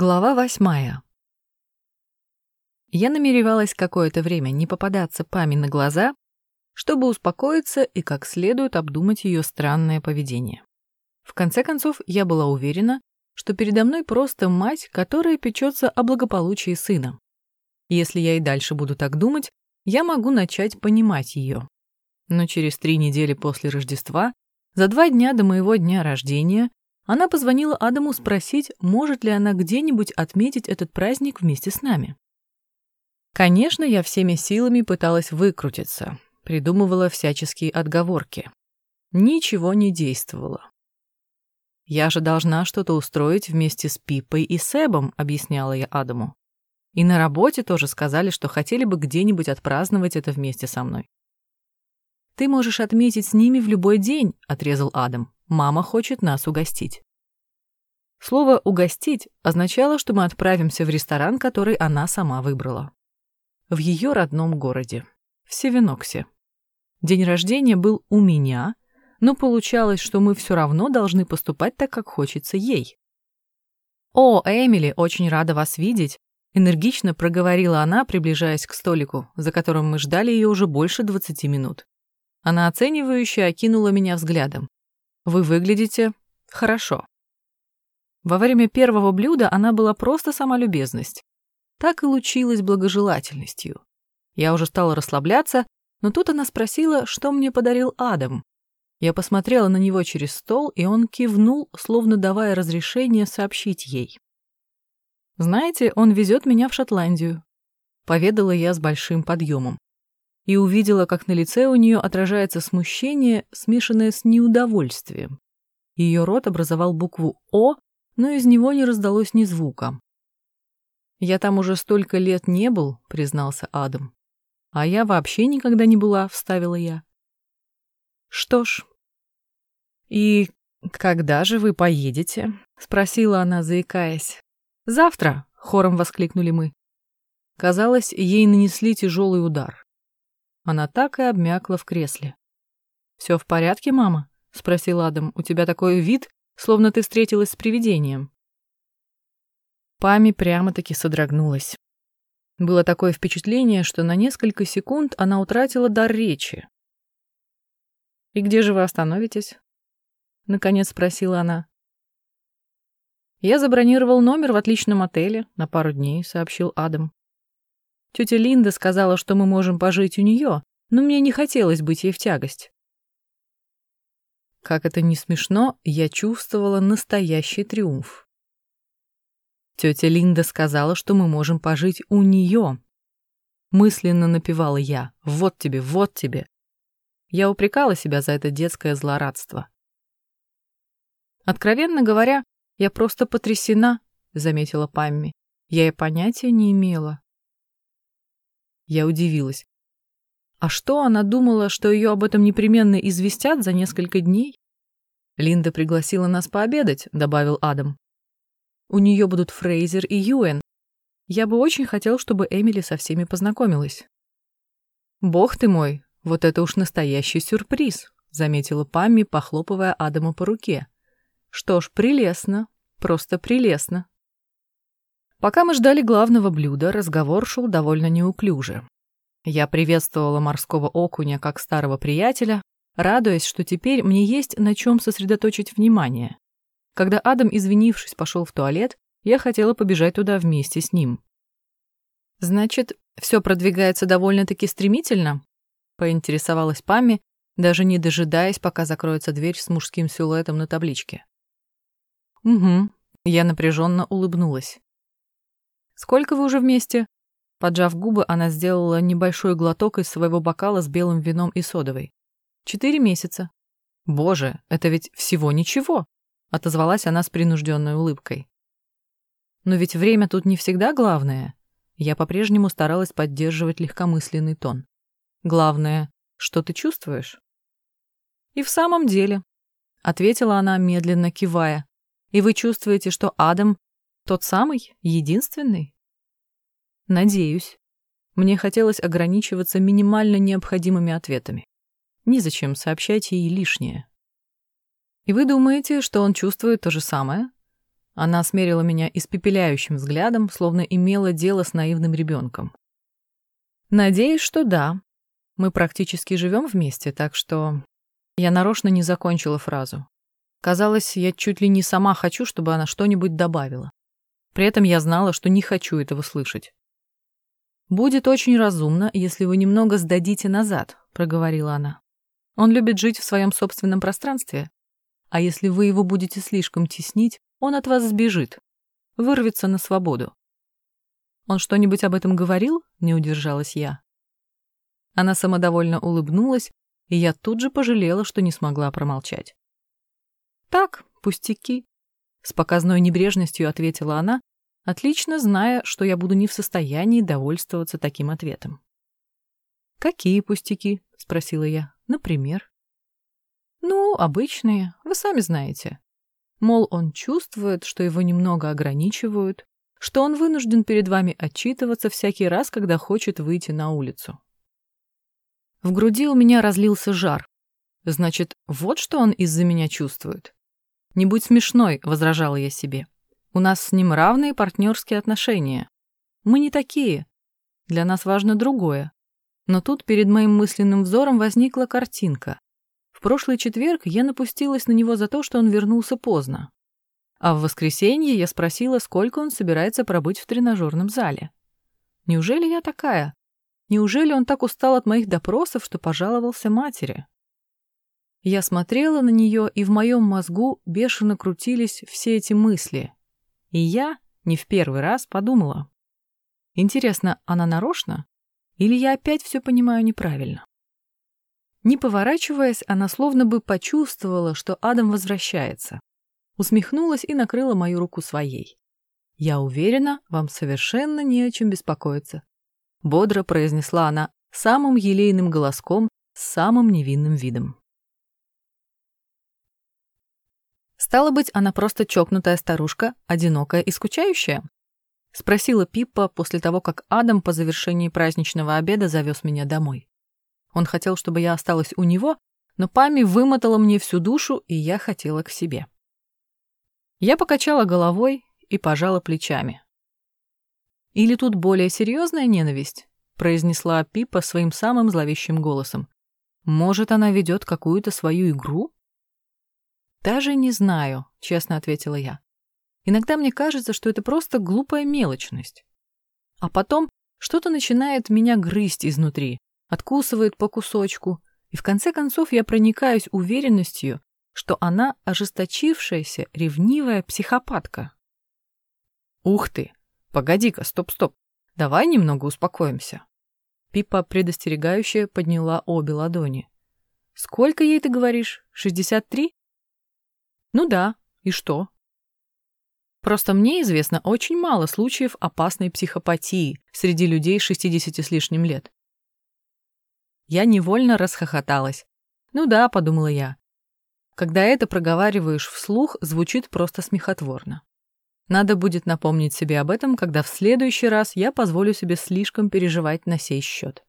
Глава восьмая. Я намеревалась какое-то время не попадаться Паме на глаза, чтобы успокоиться и как следует обдумать ее странное поведение. В конце концов, я была уверена, что передо мной просто мать, которая печется о благополучии сына. Если я и дальше буду так думать, я могу начать понимать ее. Но через три недели после Рождества, за два дня до моего дня рождения, она позвонила Адаму спросить, может ли она где-нибудь отметить этот праздник вместе с нами. Конечно, я всеми силами пыталась выкрутиться, придумывала всяческие отговорки. Ничего не действовало. «Я же должна что-то устроить вместе с Пипой и Себом», — объясняла я Адаму. «И на работе тоже сказали, что хотели бы где-нибудь отпраздновать это вместе со мной». «Ты можешь отметить с ними в любой день», — отрезал Адам. Мама хочет нас угостить. Слово «угостить» означало, что мы отправимся в ресторан, который она сама выбрала. В ее родном городе, в Севеноксе. День рождения был у меня, но получалось, что мы все равно должны поступать так, как хочется ей. «О, Эмили, очень рада вас видеть», — энергично проговорила она, приближаясь к столику, за которым мы ждали ее уже больше двадцати минут. Она оценивающе окинула меня взглядом. Вы выглядите хорошо. Во время первого блюда она была просто сама любезность. Так и лучилась благожелательностью. Я уже стала расслабляться, но тут она спросила, что мне подарил Адам. Я посмотрела на него через стол, и он кивнул, словно давая разрешение сообщить ей. «Знаете, он везет меня в Шотландию», — поведала я с большим подъемом и увидела, как на лице у нее отражается смущение, смешанное с неудовольствием. Ее рот образовал букву «О», но из него не раздалось ни звука. «Я там уже столько лет не был», — признался Адам. «А я вообще никогда не была», — вставила я. «Что ж...» «И когда же вы поедете?» — спросила она, заикаясь. «Завтра», — хором воскликнули мы. Казалось, ей нанесли тяжелый удар. Она так и обмякла в кресле. «Все в порядке, мама?» — спросил Адам. «У тебя такой вид, словно ты встретилась с привидением». Пами прямо-таки содрогнулась. Было такое впечатление, что на несколько секунд она утратила дар речи. «И где же вы остановитесь?» — наконец спросила она. «Я забронировал номер в отличном отеле на пару дней», — сообщил Адам. Тетя Линда сказала, что мы можем пожить у нее, но мне не хотелось быть ей в тягость. Как это не смешно, я чувствовала настоящий триумф. Тетя Линда сказала, что мы можем пожить у нее. Мысленно напевала я. Вот тебе, вот тебе. Я упрекала себя за это детское злорадство. Откровенно говоря, я просто потрясена, заметила Памми. Я и понятия не имела. Я удивилась. А что, она думала, что ее об этом непременно известят за несколько дней? Линда пригласила нас пообедать, добавил Адам. У нее будут Фрейзер и Юэн. Я бы очень хотел, чтобы Эмили со всеми познакомилась. Бог ты мой, вот это уж настоящий сюрприз, заметила Памми, похлопывая Адама по руке. Что ж, прелестно, просто прелестно. Пока мы ждали главного блюда, разговор шел довольно неуклюже. Я приветствовала морского окуня как старого приятеля, радуясь, что теперь мне есть на чем сосредоточить внимание. Когда Адам, извинившись, пошел в туалет, я хотела побежать туда вместе с ним. «Значит, все продвигается довольно-таки стремительно?» — поинтересовалась Пами, даже не дожидаясь, пока закроется дверь с мужским силуэтом на табличке. «Угу», — я напряженно улыбнулась. «Сколько вы уже вместе?» Поджав губы, она сделала небольшой глоток из своего бокала с белым вином и содовой. «Четыре месяца». «Боже, это ведь всего ничего!» — отозвалась она с принужденной улыбкой. «Но ведь время тут не всегда главное». Я по-прежнему старалась поддерживать легкомысленный тон. «Главное, что ты чувствуешь?» «И в самом деле», — ответила она, медленно кивая, «и вы чувствуете, что Адам тот самый? Единственный? Надеюсь. Мне хотелось ограничиваться минимально необходимыми ответами. Незачем сообщать ей лишнее. И вы думаете, что он чувствует то же самое? Она смерила меня испепеляющим взглядом, словно имела дело с наивным ребенком. «Надеюсь, что да. Мы практически живем вместе, так что...» Я нарочно не закончила фразу. Казалось, я чуть ли не сама хочу, чтобы она что-нибудь добавила. При этом я знала, что не хочу этого слышать. «Будет очень разумно, если вы немного сдадите назад», — проговорила она. «Он любит жить в своем собственном пространстве, а если вы его будете слишком теснить, он от вас сбежит, вырвется на свободу». «Он что-нибудь об этом говорил?» — не удержалась я. Она самодовольно улыбнулась, и я тут же пожалела, что не смогла промолчать. «Так, пустяки», — с показной небрежностью ответила она, отлично зная, что я буду не в состоянии довольствоваться таким ответом. «Какие пустяки?» — спросила я. «Например?» «Ну, обычные, вы сами знаете. Мол, он чувствует, что его немного ограничивают, что он вынужден перед вами отчитываться всякий раз, когда хочет выйти на улицу. В груди у меня разлился жар. Значит, вот что он из-за меня чувствует. «Не будь смешной», — возражала я себе. У нас с ним равные партнерские отношения. Мы не такие. Для нас важно другое. Но тут перед моим мысленным взором возникла картинка. В прошлый четверг я напустилась на него за то, что он вернулся поздно. А в воскресенье я спросила, сколько он собирается пробыть в тренажерном зале. Неужели я такая? Неужели он так устал от моих допросов, что пожаловался матери? Я смотрела на нее, и в моем мозгу бешено крутились все эти мысли. И я не в первый раз подумала. Интересно, она нарочно? Или я опять все понимаю неправильно? Не поворачиваясь, она словно бы почувствовала, что Адам возвращается. Усмехнулась и накрыла мою руку своей. «Я уверена, вам совершенно не о чем беспокоиться», — бодро произнесла она самым елейным голоском с самым невинным видом. Стало быть, она просто чокнутая старушка, одинокая и скучающая? Спросила Пиппа после того, как Адам по завершении праздничного обеда завез меня домой. Он хотел, чтобы я осталась у него, но Пами вымотала мне всю душу, и я хотела к себе. Я покачала головой и пожала плечами. «Или тут более серьезная ненависть?» — произнесла Пиппа своим самым зловещим голосом. «Может, она ведет какую-то свою игру?» «Даже не знаю», — честно ответила я. «Иногда мне кажется, что это просто глупая мелочность. А потом что-то начинает меня грызть изнутри, откусывает по кусочку, и в конце концов я проникаюсь уверенностью, что она ожесточившаяся, ревнивая психопатка». «Ух ты! Погоди-ка, стоп-стоп, давай немного успокоимся». Пипа предостерегающе подняла обе ладони. «Сколько ей ты говоришь? Шестьдесят три?» Ну да, и что? Просто мне известно очень мало случаев опасной психопатии среди людей 60 с лишним лет. Я невольно расхохоталась. Ну да, подумала я. Когда это проговариваешь вслух, звучит просто смехотворно. Надо будет напомнить себе об этом, когда в следующий раз я позволю себе слишком переживать на сей счет.